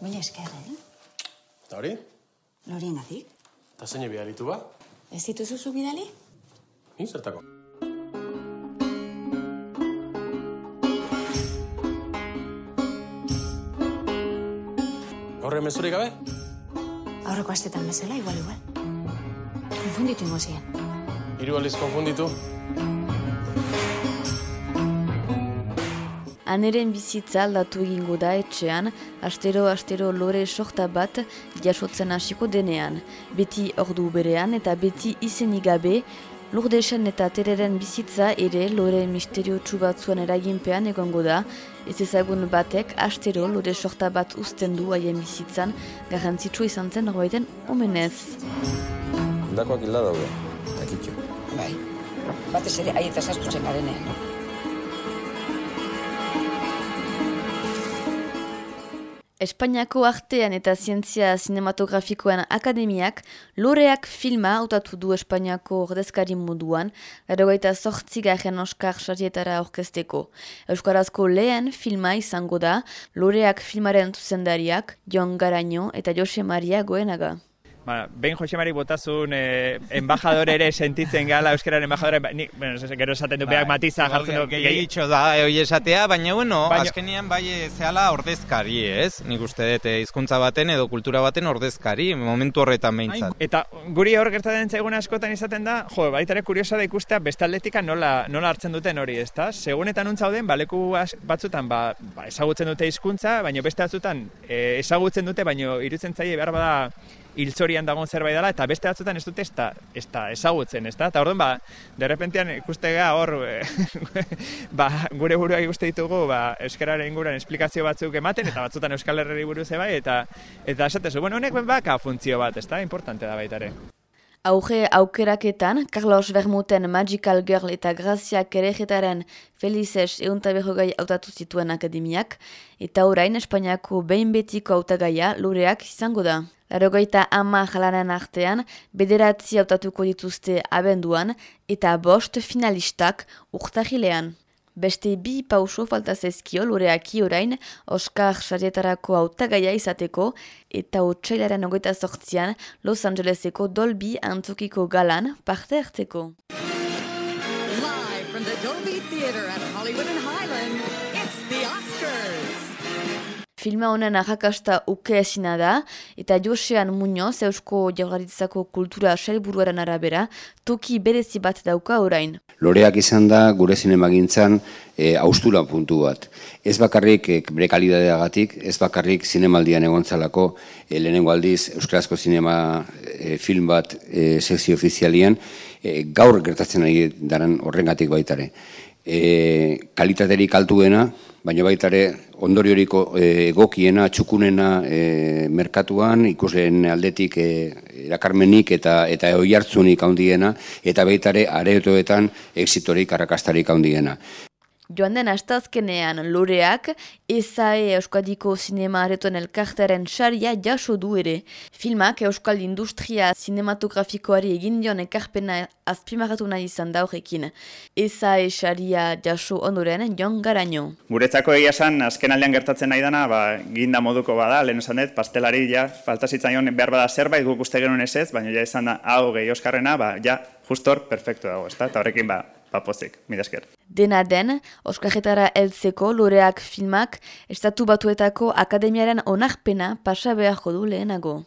Mila esker, eh? Eta hori? Lorienatik. Eta zein biharitu ba? Ez dituzu zu bidali? Ni zertako? Gaur mezurik gabe? Aurreko astetan bezala, igual, igual. Konfunditu ingo ziren. Hiru aldiz konfunditu? Aneren bizitza aldatu egingo da etxean, astero-astero lore sorta bat jasotzen hasiko denean. Beti ordu berean eta beti izenik gabe, Lurdesen eta tereren bizitza ere lore misterio batzuan eraginpean egongo da, ez ezagun batek astero lore sorta bat uzten du haien bizitzan, garrantzitsua izan zen norbaiten omenez. Dakoak hilda daude, akitxo. Bai. Batez ere, aietaz astutzen garenean. Espainiako artean eta zientzia sinematografikoen akademiak loreak filma hautatu du Espainiako ordezkari moduan, erogaita sortzi garen Oskar sarietara orkesteko. Euskarazko lehen filma izango da, loreak filmaren zuzendariak, Jon Garaino eta Jose Maria Goenaga. Ba, behin Josemari botazun eh, embajadore ere sentitzen gala euskararen embajadore, ba, ni, bueno, gero esaten du Bai, beak matiza jartzen du. Gehitxo da, hoi esatea, baina bueno, Baina- azkenian bai eh, zehala ordezkari, ez? Nik uste dut eh, hizkuntza baten edo kultura baten ordezkari, momentu horretan behintzat. Eta guri hor gertatzen zaigun askotan izaten da, jo, baita ere kuriosa da ikustea beste atletika nola, nola hartzen duten hori, ezta? Segunetan untzauden, baleku batzutan ba, ba, ezagutzen dute hizkuntza, baina beste batzutan e, ezagutzen dute, baina irutzen zaie behar bada hiltzorian dagoen zerbait dela, eta beste batzutan ez dute ez da, ez da ezagutzen, ez da? Eta orduan, ba, derrepentean ikustega hor, e, ba, gure buruak ikuste ditugu, ba, euskararen inguruan esplikazio batzuk ematen, eta batzutan euskal herreri buruz bai, eta eta esatezu, bueno, honek baka funtzio bat, ez da? Importante da baita ere. Auge aukeraketan, Carlos Vermuten Magical Girl eta Grazia Kerejetaren Felices euntaberrogai autatu zituen akademiak, eta orain Espainiako behin betiko autagaia loreak izango da. Larogeita ama jalanen artean, bederatzi autatuko dituzte abenduan eta bost finalistak urtahilean. Beste bi pauso falta zezkio loreaki orain Oscar sarietarako hautagaia izateko eta otsailaren ogoita sortzian Los Angeleseko Dolby antzokiko galan parte hartzeko. Live from the Dolby Theater at Hollywood and Highland, it's the Oscars. Filma honen arrakasta uke ezina da, eta Josean Muñoz Eusko Jaurlaritzako kultura sailburuaren arabera, toki berezi bat dauka orain. Loreak izan da gure zinemagintzan e, austura puntu bat. Ez bakarrik e, bere kalidadeagatik, ez bakarrik zinemaldian egontzalako e, lehenengo aldiz Euskarazko zinema e, film bat e, sekzio ofizialian, e, gaur gertatzen ari daran horrengatik baitare. E, kalitaterik altuena, baina baitare ondorioriko e, egokiena, txukunena e, merkatuan, ikusleen aldetik e, erakarmenik eta eta oihartzunik handiena, eta baitare aretoetan exitorik, arrakastarik handiena. Joan den astazkenean loreak, ESAE Euskadiko Sinema Aretoen Elkartaren saria jaso du ere. Filmak Euskal Industria Sinematografikoari egin dion ekarpena azpimarratu nahi izan da horrekin. ESAE saria jaso ondoren Jon Garaino. Guretzako egia esan, azken aldean gertatzen nahi dana, ba, ginda moduko bada, lehen esan dut, pastelari ja, falta zitzaion behar bada zerbait, guk uste genuen ez ez, baina ja izan da, hau gehi oskarrena, ba, ja, justor, perfecto dago, ezta? Eta horrekin, ba, ba pozik, mila esker. Dena den, Oskarretara heltzeko loreak filmak Estatu Batuetako Akademiaren onarpena pasa beharko du lehenago.